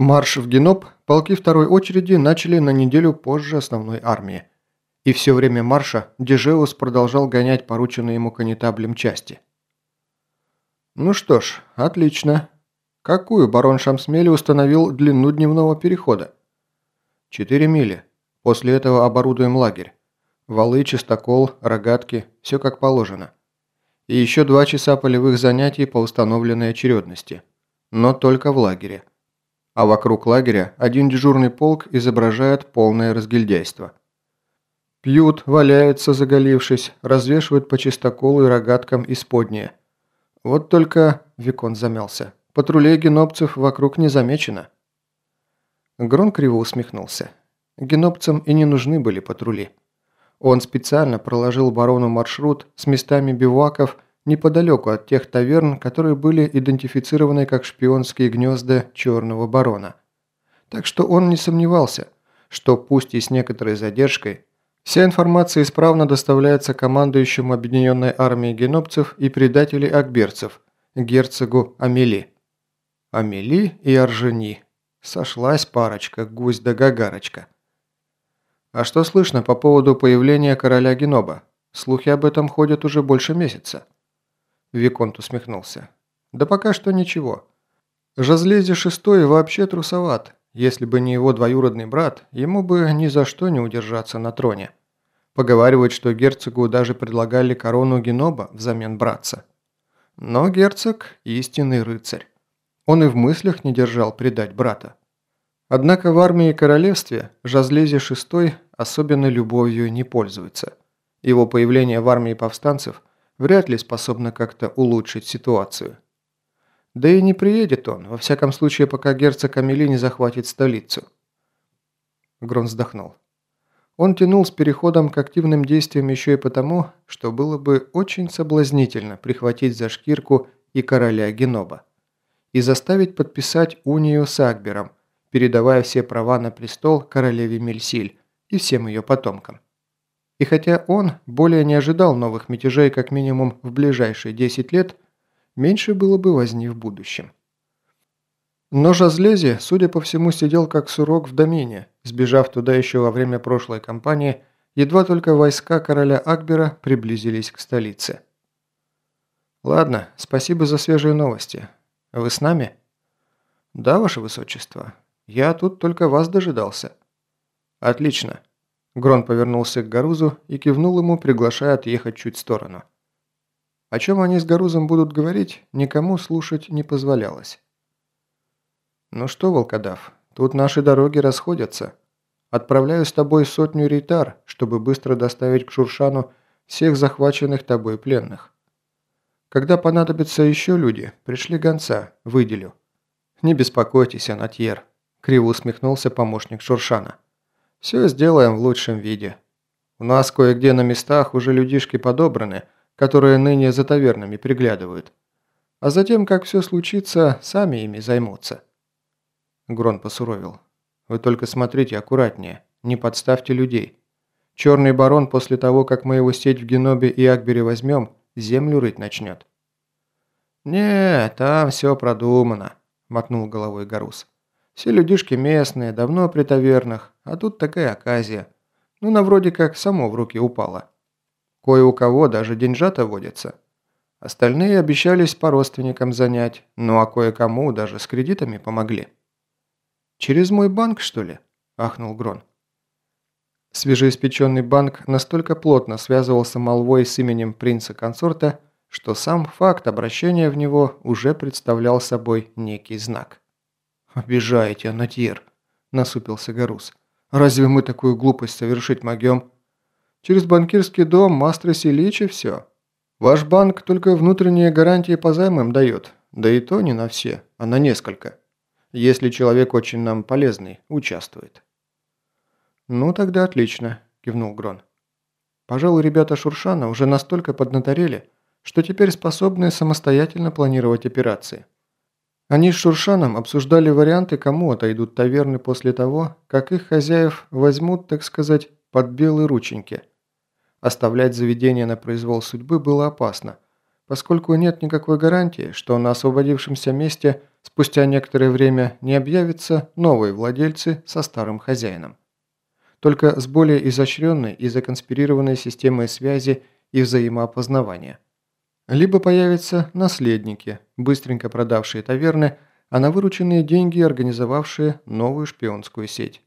Марш в Геноп полки второй очереди начали на неделю позже основной армии. И все время марша Дежеус продолжал гонять порученные ему конетаблем части. Ну что ж, отлично. Какую барон Шамсмели установил длину дневного перехода? Четыре мили. После этого оборудуем лагерь. Валы, чистокол, рогатки – все как положено. И еще два часа полевых занятий по установленной очередности. Но только в лагере а вокруг лагеря один дежурный полк изображает полное разгильдяйство. Пьют, валяются, заголившись, развешивают по чистоколу и рогаткам исподнее. Вот только, Викон замялся, патрулей генопцев вокруг не замечено. Грон криво усмехнулся. Генопцам и не нужны были патрули. Он специально проложил барону маршрут с местами биваков – неподалеку от тех таверн, которые были идентифицированы как шпионские гнезда Черного Барона. Так что он не сомневался, что пусть и с некоторой задержкой, вся информация исправно доставляется командующему объединенной армией генопцев и предателей акберцев, герцогу Амели. Амели и Аржени. Сошлась парочка, гусь да гагарочка. А что слышно по поводу появления короля Геноба? Слухи об этом ходят уже больше месяца. Виконт усмехнулся. «Да пока что ничего. Жазлези шестой вообще трусоват. Если бы не его двоюродный брат, ему бы ни за что не удержаться на троне. Поговаривают, что герцогу даже предлагали корону Геноба взамен братца. Но герцог – истинный рыцарь. Он и в мыслях не держал предать брата. Однако в армии и королевстве Жазлези шестой особенно любовью не пользуется. Его появление в армии повстанцев – вряд ли способна как-то улучшить ситуацию. Да и не приедет он, во всяком случае, пока герцог Амели не захватит столицу. Грон вздохнул. Он тянул с переходом к активным действиям еще и потому, что было бы очень соблазнительно прихватить за шкирку и короля Геноба и заставить подписать унию с Акбером, передавая все права на престол королеве Мельсиль и всем ее потомкам. И хотя он более не ожидал новых мятежей как минимум в ближайшие 10 лет, меньше было бы возни в будущем. Но Жазлези, судя по всему, сидел как сурок в домине, сбежав туда еще во время прошлой кампании, едва только войска короля Акбера приблизились к столице. «Ладно, спасибо за свежие новости. Вы с нами?» «Да, ваше высочество. Я тут только вас дожидался». «Отлично. Грон повернулся к Гарузу и кивнул ему, приглашая отъехать чуть в сторону. О чем они с Гарузом будут говорить, никому слушать не позволялось. «Ну что, волкодав, тут наши дороги расходятся. Отправляю с тобой сотню рейтар, чтобы быстро доставить к Шуршану всех захваченных тобой пленных. Когда понадобятся еще люди, пришли гонца, выделю». «Не беспокойтесь, Анатьер», – криво усмехнулся помощник Шуршана. Все сделаем в лучшем виде. У нас кое-где на местах уже людишки подобраны, которые ныне за тавернами приглядывают. А затем, как все случится, сами ими займутся». Грон посуровил. «Вы только смотрите аккуратнее, не подставьте людей. Черный барон после того, как мы его сеть в Генобе и Акбере возьмем, землю рыть начнет». «Не, там все продумано», – мотнул головой Гарус. Все людишки местные, давно при тавернах, а тут такая оказия. Ну, на вроде как само в руки упало. Кое у кого даже деньжата водятся. Остальные обещались по родственникам занять, ну а кое-кому даже с кредитами помогли. «Через мой банк, что ли?» – ахнул Грон. Свежеиспеченный банк настолько плотно связывался молвой с именем принца-консорта, что сам факт обращения в него уже представлял собой некий знак. «Обижаете, Анатьер», – насупился Гарус. «Разве мы такую глупость совершить могем? Через банкирский дом Мастер Селичи все. Ваш банк только внутренние гарантии по займам дает, да и то не на все, а на несколько. Если человек очень нам полезный, участвует». «Ну, тогда отлично», – кивнул Грон. «Пожалуй, ребята Шуршана уже настолько поднаторели, что теперь способны самостоятельно планировать операции. Они с Шуршаном обсуждали варианты, кому отойдут таверны после того, как их хозяев возьмут, так сказать, под белые рученьки. Оставлять заведение на произвол судьбы было опасно, поскольку нет никакой гарантии, что на освободившемся месте спустя некоторое время не объявятся новые владельцы со старым хозяином. Только с более изощренной и законспирированной системой связи и взаимоопознавания. Либо появятся наследники, быстренько продавшие таверны, а на вырученные деньги организовавшие новую шпионскую сеть.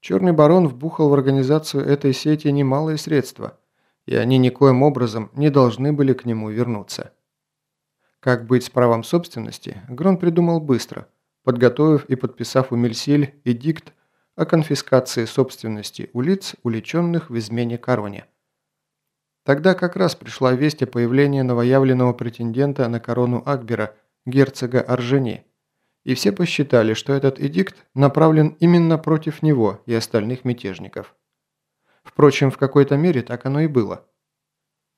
Черный барон вбухал в организацию этой сети немалые средства, и они никоим образом не должны были к нему вернуться. Как быть с правом собственности, Грон придумал быстро, подготовив и подписав у Мельсиль эдикт о конфискации собственности у лиц, уличенных в измене короне. Тогда как раз пришла весть о появлении новоявленного претендента на корону Акбера, герцога Оржени, и все посчитали, что этот эдикт направлен именно против него и остальных мятежников. Впрочем, в какой-то мере так оно и было.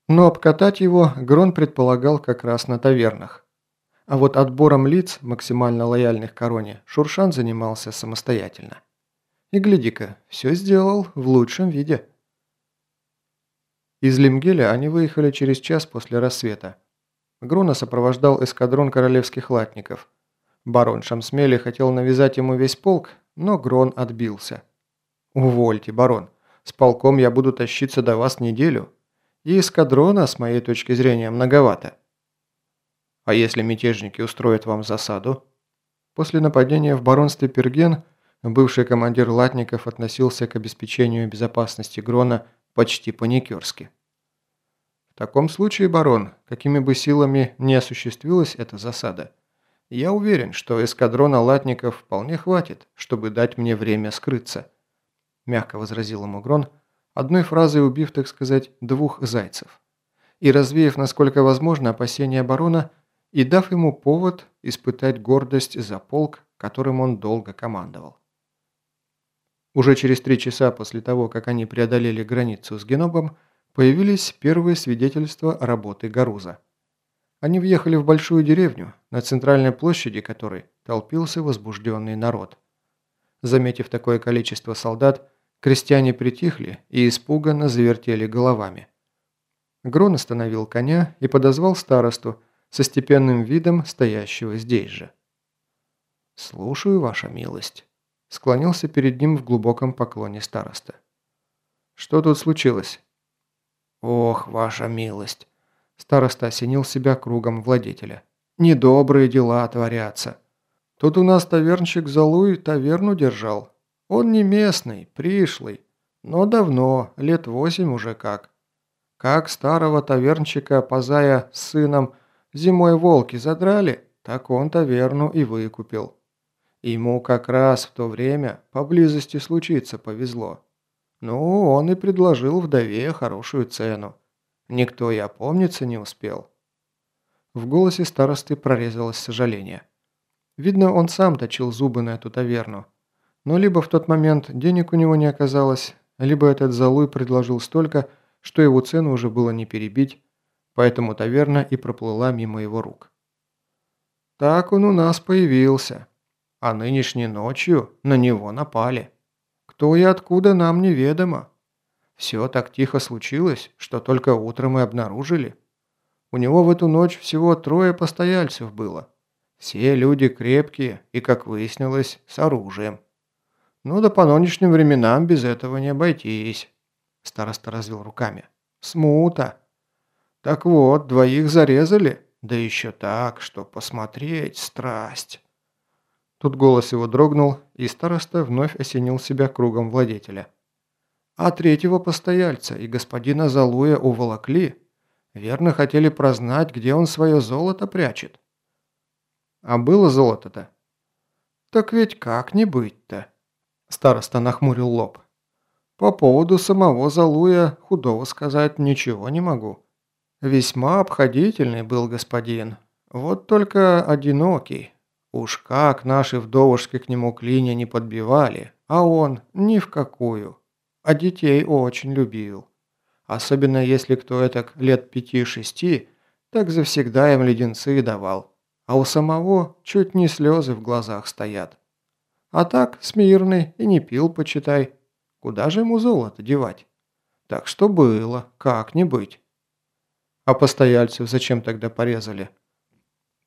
Но обкатать его Грон предполагал как раз на тавернах. А вот отбором лиц, максимально лояльных короне, Шуршан занимался самостоятельно. И гляди-ка, все сделал в лучшем виде. Из Лимгеля они выехали через час после рассвета. Грона сопровождал эскадрон королевских латников – Барон Шамсмели хотел навязать ему весь полк, но Грон отбился. «Увольте, барон. С полком я буду тащиться до вас неделю. И эскадрона, с моей точки зрения, многовато». «А если мятежники устроят вам засаду?» После нападения в баронстве Перген бывший командир латников относился к обеспечению безопасности Грона почти паникерски. В таком случае, барон, какими бы силами не осуществилась эта засада, я уверен, что эскадрона латников вполне хватит, чтобы дать мне время скрыться», – мягко возразил ему Грон, одной фразой убив, так сказать, двух зайцев, и развеяв, насколько возможно, опасения барона и дав ему повод испытать гордость за полк, которым он долго командовал. Уже через три часа после того, как они преодолели границу с Генобом, появились первые свидетельства работы Гаруза. Они въехали в большую деревню, на центральной площади которой толпился возбужденный народ. Заметив такое количество солдат, крестьяне притихли и испуганно завертели головами. Грон остановил коня и подозвал старосту со степенным видом стоящего здесь же. «Слушаю, ваша милость», – склонился перед ним в глубоком поклоне староста. «Что тут случилось?» «Ох, ваша милость!» Староста осенил себя кругом владетеля. «Недобрые дела творятся. Тут у нас тавернщик Залуй таверну держал. Он не местный, пришлый, но давно, лет восемь уже как. Как старого тавернщика Пазая с сыном зимой волки задрали, так он таверну и выкупил. Ему как раз в то время поблизости случиться повезло. Ну, он и предложил вдове хорошую цену. Никто и опомниться не успел. В голосе старосты прорезалось сожаление. Видно, он сам точил зубы на эту таверну. Но либо в тот момент денег у него не оказалось, либо этот залуй предложил столько, что его цену уже было не перебить, поэтому таверна и проплыла мимо его рук. Так он у нас появился, а нынешней ночью на него напали. Кто и откуда нам неведомо. Все так тихо случилось, что только утром мы обнаружили. У него в эту ночь всего трое постояльцев было. Все люди крепкие и, как выяснилось, с оружием. Ну да по нынешним временам без этого не обойтись. Староста развел руками. Смута. Так вот, двоих зарезали, да еще так, что посмотреть страсть. Тут голос его дрогнул, и староста вновь осенил себя кругом владетеля. А третьего постояльца и господина Залуя уволокли. Верно хотели прознать, где он свое золото прячет. А было золото-то? Так ведь как не быть-то? Староста нахмурил лоб. По поводу самого Залуя худого сказать ничего не могу. Весьма обходительный был господин. Вот только одинокий. Уж как наши вдовушки к нему клинья не подбивали, а он ни в какую. А детей очень любил. Особенно если кто это лет пяти-шести, так завсегда им леденцы давал. А у самого чуть не слезы в глазах стоят. А так, смирный и не пил, почитай. Куда же ему золото девать? Так что было, как не быть. А постояльцев зачем тогда порезали?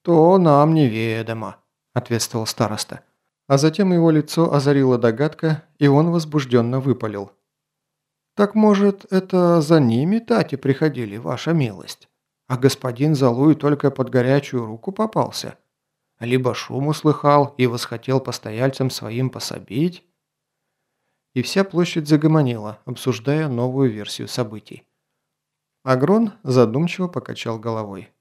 То нам неведомо, ответствовал староста. А затем его лицо озарила догадка, и он возбужденно выпалил. «Так, может, это за ними тати приходили, ваша милость? А господин Залуй только под горячую руку попался? Либо шум услыхал и восхотел постояльцам своим пособить?» И вся площадь загомонила, обсуждая новую версию событий. Агрон задумчиво покачал головой.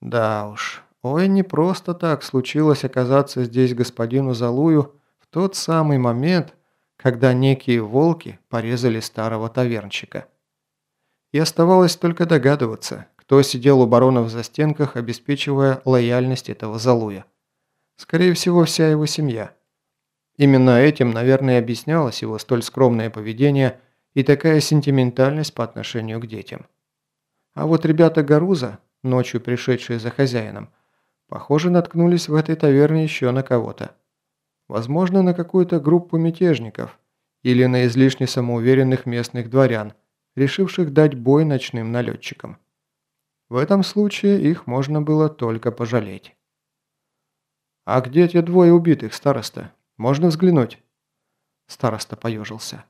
«Да уж, ой, не просто так случилось оказаться здесь господину Залую в тот самый момент, когда некие волки порезали старого тавернчика. И оставалось только догадываться, кто сидел у барона в застенках, обеспечивая лояльность этого Залуя. Скорее всего, вся его семья. Именно этим, наверное, объяснялось его столь скромное поведение и такая сентиментальность по отношению к детям. А вот ребята Гаруза, ночью пришедшие за хозяином, похоже, наткнулись в этой таверне еще на кого-то. Возможно, на какую-то группу мятежников или на излишне самоуверенных местных дворян, решивших дать бой ночным налетчикам. В этом случае их можно было только пожалеть. «А где те двое убитых, староста? Можно взглянуть?» Староста поежился.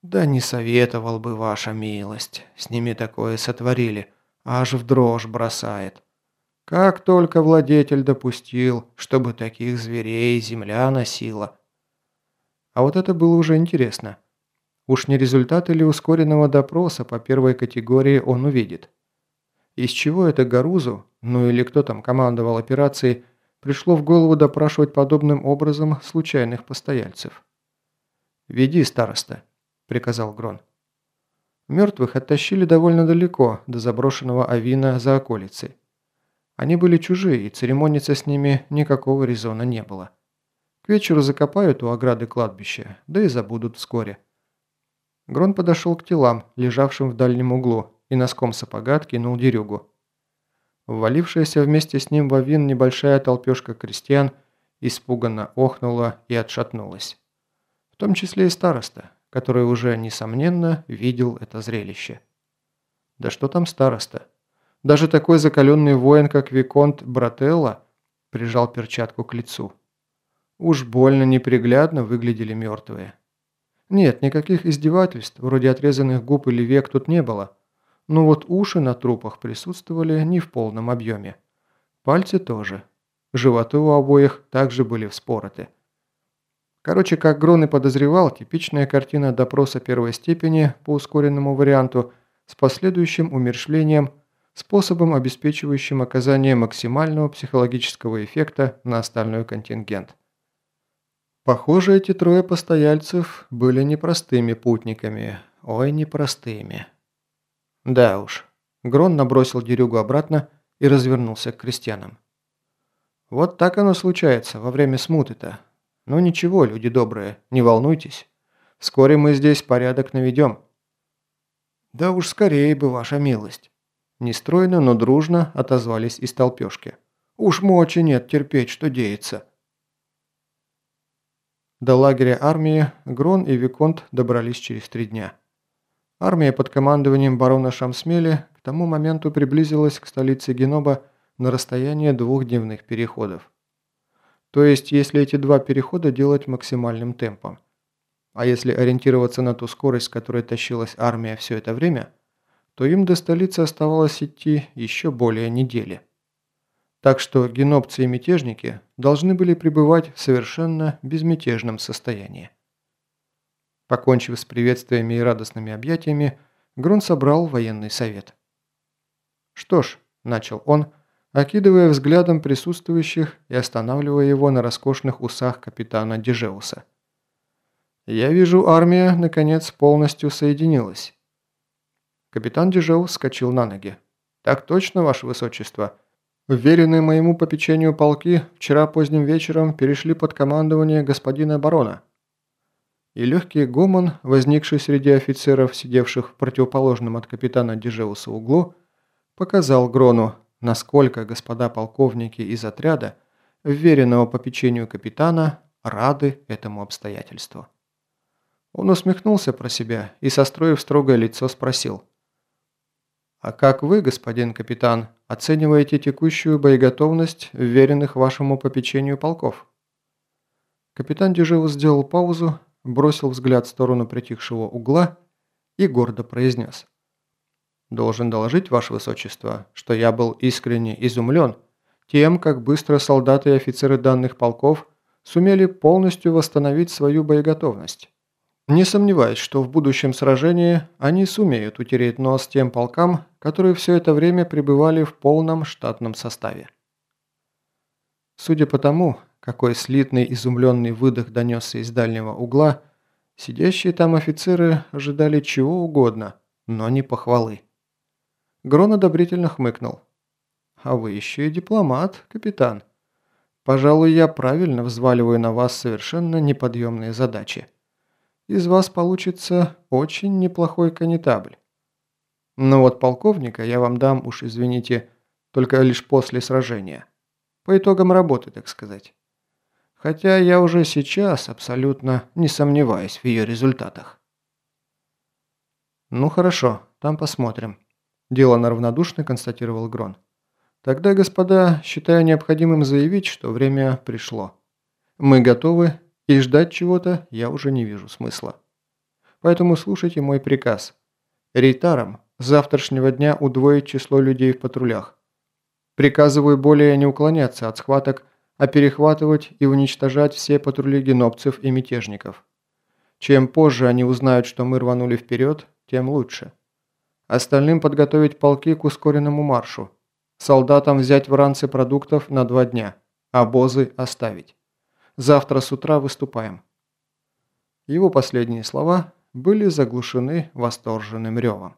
«Да не советовал бы, ваша милость. С ними такое сотворили. Аж в дрожь бросает. Как только владетель допустил, чтобы таких зверей земля носила. А вот это было уже интересно. Уж не результат или ускоренного допроса по первой категории он увидит. Из чего это Гарузу, ну или кто там командовал операцией, пришло в голову допрашивать подобным образом случайных постояльцев? «Веди, староста», – приказал Грон. Мертвых оттащили довольно далеко, до заброшенного авина за околицей. Они были чужие, и церемониться с ними никакого резона не было. К вечеру закопают у ограды кладбища, да и забудут вскоре. Грон подошел к телам, лежавшим в дальнем углу, и носком сапога откинул дерюгу. Ввалившаяся вместе с ним в авин небольшая толпешка крестьян испуганно охнула и отшатнулась. В том числе и староста, который уже, несомненно, видел это зрелище. Да что там староста? Даже такой закаленный воин, как Виконт Брателло, прижал перчатку к лицу. Уж больно неприглядно выглядели мертвые. Нет, никаких издевательств, вроде отрезанных губ или век, тут не было. Но вот уши на трупах присутствовали не в полном объеме. Пальцы тоже. Животы у обоих также были вспороты. Короче, как Грон и подозревал, типичная картина допроса первой степени по ускоренному варианту с последующим умершлением – способом, обеспечивающим оказание максимального психологического эффекта на остальной контингент. Похоже, эти трое постояльцев были непростыми путниками. Ой, непростыми. Да уж. Грон набросил дерюгу обратно и развернулся к крестьянам. Вот так оно случается во время смуты-то. Ну ничего, люди добрые, не волнуйтесь. Вскоре мы здесь порядок наведем. Да уж скорее бы, ваша милость. Нестройно, но дружно отозвались из толпешки. «Уж мочи нет терпеть, что деется». До лагеря армии Грон и Виконт добрались через три дня. Армия под командованием барона Шамсмели к тому моменту приблизилась к столице Геноба на расстояние двух дневных переходов. То есть, если эти два перехода делать максимальным темпом. А если ориентироваться на ту скорость, которой тащилась армия все это время – то им до столицы оставалось идти еще более недели. Так что генопцы и мятежники должны были пребывать в совершенно безмятежном состоянии. Покончив с приветствиями и радостными объятиями, Грун собрал военный совет. «Что ж», – начал он, окидывая взглядом присутствующих и останавливая его на роскошных усах капитана Дежеуса. «Я вижу, армия, наконец, полностью соединилась. Капитан Дежеу вскочил на ноги. «Так точно, ваше высочество. Уверенные моему попечению полки вчера поздним вечером перешли под командование господина барона». И легкий гомон, возникший среди офицеров, сидевших в противоположном от капитана Дежеуса углу, показал Грону, насколько господа полковники из отряда, вверенного попечению капитана, рады этому обстоятельству. Он усмехнулся про себя и, состроив строгое лицо, спросил – А как вы, господин капитан, оцениваете текущую боеготовность вверенных вашему попечению полков? Капитан Дежеву сделал паузу, бросил взгляд в сторону притихшего угла и гордо произнес. «Должен доложить, ваше высочество, что я был искренне изумлен тем, как быстро солдаты и офицеры данных полков сумели полностью восстановить свою боеготовность. Не сомневаюсь, что в будущем сражении они сумеют утереть нос тем полкам, которые все это время пребывали в полном штатном составе. Судя по тому, какой слитный изумленный выдох донесся из дальнего угла, сидящие там офицеры ожидали чего угодно, но не похвалы. Грон одобрительно хмыкнул. «А вы еще и дипломат, капитан. Пожалуй, я правильно взваливаю на вас совершенно неподъемные задачи» из вас получится очень неплохой канитабль. Но вот полковника я вам дам, уж извините, только лишь после сражения. По итогам работы, так сказать. Хотя я уже сейчас абсолютно не сомневаюсь в ее результатах. Ну хорошо, там посмотрим. Дело равнодушно констатировал Грон. Тогда, господа, считаю необходимым заявить, что время пришло. Мы готовы и ждать чего-то я уже не вижу смысла. Поэтому слушайте мой приказ. Рейтарам с завтрашнего дня удвоить число людей в патрулях. Приказываю более не уклоняться от схваток, а перехватывать и уничтожать все патрули генопцев и мятежников. Чем позже они узнают, что мы рванули вперед, тем лучше. Остальным подготовить полки к ускоренному маршу. Солдатам взять в ранцы продуктов на два дня, обозы оставить. Завтра с утра выступаем». Его последние слова были заглушены восторженным ревом.